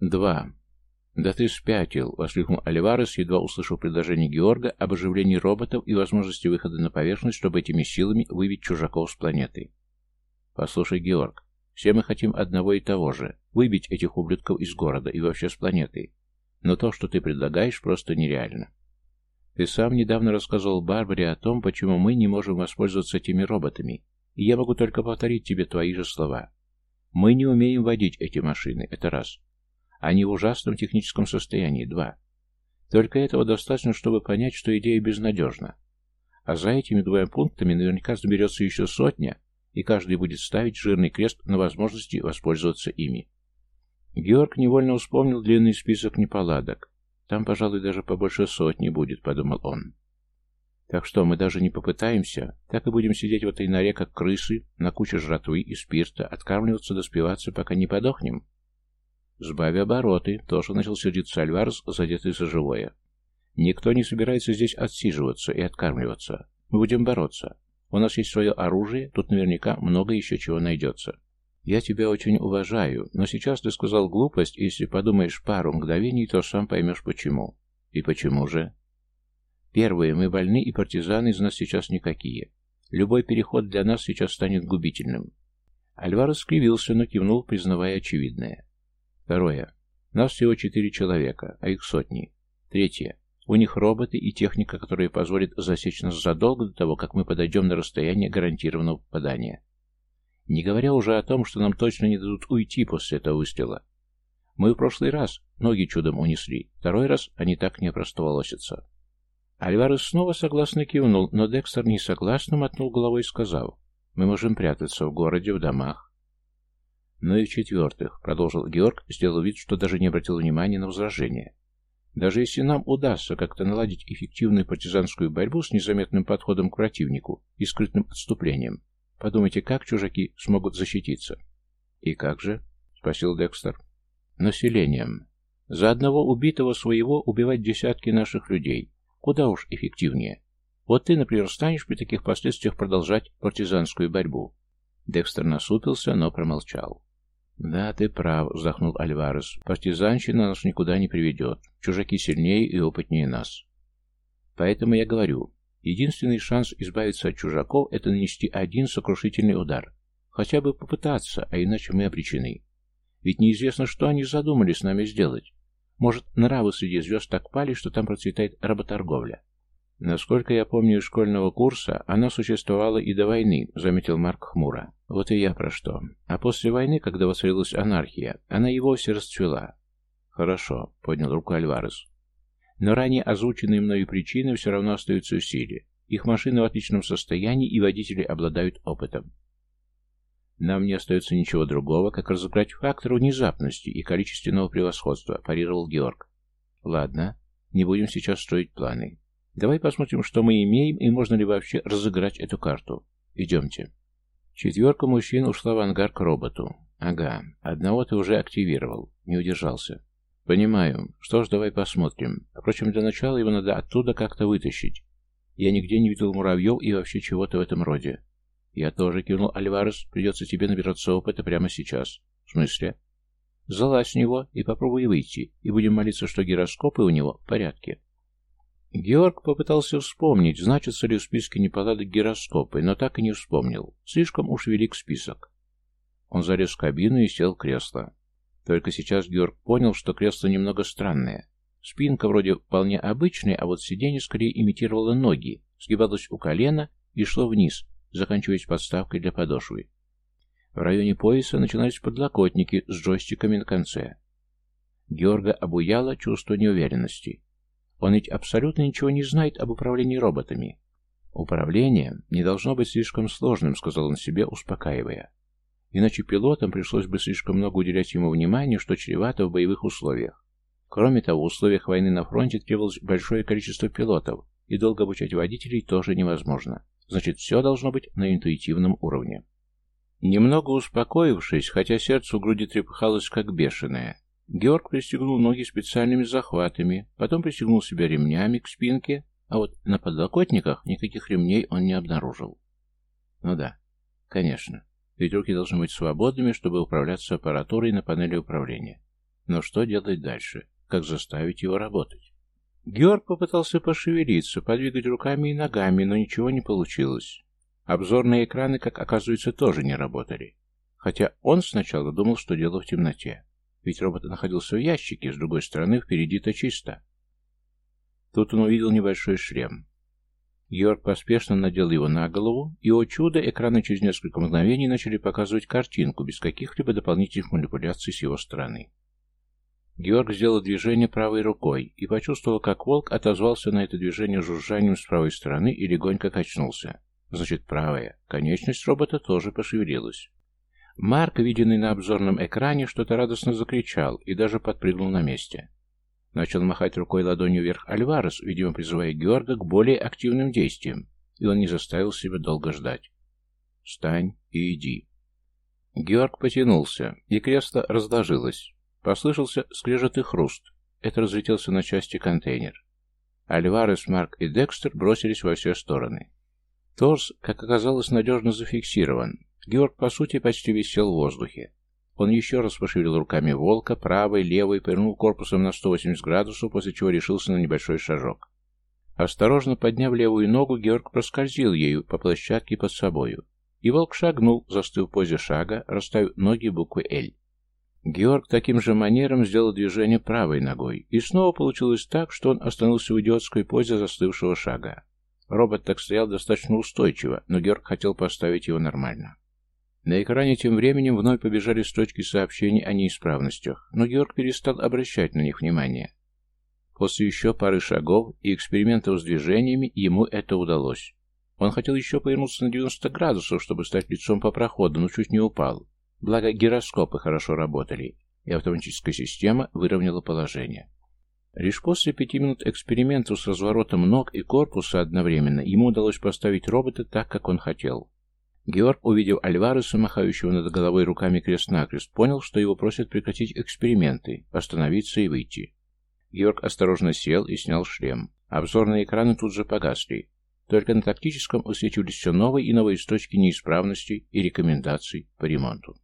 Два. «Да ты спятил!» — воскликнул Оливарес, едва услышав предложение Георга об оживлении роботов и возможности выхода на поверхность, чтобы этими силами выбить чужаков с планеты. «Послушай, Георг, все мы хотим одного и того же — выбить этих ублюдков из города и вообще с планеты. Но то, что ты предлагаешь, просто нереально. Ты сам недавно рассказывал Барбаре о том, почему мы не можем воспользоваться этими роботами, и я могу только повторить тебе твои же слова. Мы не умеем водить эти машины, это раз. Они в ужасном техническом состоянии, два. Только этого достаточно, чтобы понять, что идея безнадежна. А за этими двумя пунктами наверняка заберется еще сотня, и каждый будет ставить жирный крест на возможности воспользоваться ими. Георг невольно вспомнил длинный список неполадок. Там, пожалуй, даже побольше сотни будет, подумал он. Так что мы даже не попытаемся, так и будем сидеть в этой норе, как крысы, на куче жратвы и спирта, откармливаться доспеваться, пока не подохнем. Сбави обороты, тоже начал сердиться Альварес, задетый за живое. Никто не собирается здесь отсиживаться и откармливаться. Мы будем бороться. У нас есть свое оружие, тут наверняка много еще чего найдется. Я тебя очень уважаю, но сейчас ты сказал глупость, и если подумаешь пару мгновений, то сам поймешь почему. И почему же? Первое, мы больны, и партизаны из нас сейчас никакие. Любой переход для нас сейчас станет губительным. Альварес скривился, но кивнул, признавая очевидное. Второе. Нас всего четыре человека, а их сотни. Третье. У них роботы и техника, которая позволит засечь нас задолго до того, как мы подойдем на расстояние гарантированного попадания. Не говоря уже о том, что нам точно не дадут уйти после этого выстрела. Мы в прошлый раз ноги чудом унесли, второй раз они так не опростоволосятся. Альварес снова согласно кивнул, но Декстер несогласно мотнул головой и сказал, «Мы можем прятаться в городе, в домах». «Ну и в-четвертых», — продолжил Георг, сделал вид, что даже не обратил внимания на возражение. «Даже если нам удастся как-то наладить эффективную партизанскую борьбу с незаметным подходом к противнику и скрытным отступлением, Подумайте, как чужаки смогут защититься? И как же? Спросил Декстер. Населением. За одного убитого своего убивать десятки наших людей. Куда уж эффективнее. Вот ты, например, станешь при таких последствиях продолжать партизанскую борьбу. Декстер насупился, но промолчал. «Да, ты прав», — вздохнул Альварес. «Партизанщина нас никуда не приведет. Чужаки сильнее и опытнее нас. Поэтому я говорю, Единственный шанс избавиться от чужаков – это нанести один сокрушительный удар. Хотя бы попытаться, а иначе мы обречены. Ведь неизвестно, что они задумали с нами сделать. Может, нравы среди звезд так пали, что там процветает работорговля. Насколько я помню школьного курса, она существовала и до войны, заметил Марк хмуро. Вот и я про что. А после войны, когда воцарилась анархия, она и вовсе расцвела. Хорошо, поднял руку Альварес. Но ранее озвученные мною причины все равно остаются в силе. Их машины в отличном состоянии, и водители обладают опытом. Нам не остается ничего другого, как разыграть фактор внезапности и количественного превосходства, парировал Георг. Ладно, не будем сейчас строить планы. Давай посмотрим, что мы имеем, и можно ли вообще разыграть эту карту. Идемте. Четверка мужчин ушла в ангар к роботу. Ага, одного ты уже активировал. Не удержался. «Понимаю. Что ж, давай посмотрим. Впрочем, для начала его надо оттуда как-то вытащить. Я нигде не видел муравьев и вообще чего-то в этом роде». «Я тоже», — кивнул Альварес. «Придется тебе набираться опыта прямо сейчас». «В смысле?» «Залазь с него и попробуй выйти, и будем молиться, что гироскопы у него в порядке». Георг попытался вспомнить, значится ли в списке неполадок гироскопы, но так и не вспомнил. Слишком уж велик список. Он залез в кабину и сел в кресло. Только сейчас Георг понял, что кресло немного странное. Спинка вроде вполне обычная, а вот сиденье скорее имитировало ноги, сгибалось у колена и шло вниз, заканчиваясь подставкой для подошвы. В районе пояса начинались подлокотники с джойстиками на конце. Георга обуяло чувство неуверенности. Он ведь абсолютно ничего не знает об управлении роботами. «Управление не должно быть слишком сложным», — сказал он себе, успокаивая. Иначе пилотам пришлось бы слишком много уделять ему внимания, что чревато в боевых условиях. Кроме того, в условиях войны на фронте требовалось большое количество пилотов, и долго обучать водителей тоже невозможно. Значит, все должно быть на интуитивном уровне. Немного успокоившись, хотя сердце у груди трепыхалось как бешеное, Георг пристегнул ноги специальными захватами, потом пристегнул себя ремнями к спинке, а вот на подлокотниках никаких ремней он не обнаружил. Ну да, конечно. Ведь руки должны быть свободными, чтобы управляться аппаратурой на панели управления. Но что делать дальше? Как заставить его работать? Георг попытался пошевелиться, подвигать руками и ногами, но ничего не получилось. Обзорные экраны, как оказывается, тоже не работали. Хотя он сначала думал, что дело в темноте. Ведь робот находился в ящике, с другой стороны, впереди-то чисто. Тут он увидел небольшой шлем. Георг поспешно надел его на голову, и, о чудо, экраны через несколько мгновений начали показывать картинку, без каких-либо дополнительных манипуляций с его стороны. Георг сделал движение правой рукой и почувствовал, как волк отозвался на это движение жужжанием с правой стороны и легонько качнулся. Значит, правая. Конечность робота тоже пошевелилась. Марк, виденный на обзорном экране, что-то радостно закричал и даже подпрыгнул на месте. Начал махать рукой ладонью вверх Альварес, видимо, призывая Георга к более активным действиям, и он не заставил себя долго ждать. «Встань и иди». Георг потянулся, и кресло разложилось. Послышался скрежет хруст. Это разлетелся на части контейнер. Альварес, Марк и Декстер бросились во все стороны. Торс, как оказалось, надежно зафиксирован. Георг, по сути, почти висел в воздухе. Он еще раз пошевелил руками волка, правой, левой, повернул корпусом на 180 градусов, после чего решился на небольшой шажок. Осторожно подняв левую ногу, Георг проскользил ею по площадке под собою. И волк шагнул, застыв в позе шага, расставив ноги буквы «Л». Георг таким же манером сделал движение правой ногой, и снова получилось так, что он остановился в идиотской позе застывшего шага. Робот так стоял достаточно устойчиво, но Георг хотел поставить его нормально. На экране тем временем вновь побежали строчки сообщений о неисправностях, но Георг перестал обращать на них внимание. После еще пары шагов и экспериментов с движениями ему это удалось. Он хотел еще повернуться на 90 градусов, чтобы стать лицом по проходу, но чуть не упал. Благо гироскопы хорошо работали, и автоматическая система выровняла положение. Лишь после пяти минут экспериментов с разворотом ног и корпуса одновременно ему удалось поставить робота так, как он хотел. Георг, увидев Альвареса, махающего над головой руками крест-накрест, понял, что его просят прекратить эксперименты, остановиться и выйти. Георг осторожно сел и снял шлем. Обзорные экраны тут же погасли. Только на тактическом высветились все новые и новые точки неисправностей и рекомендаций по ремонту.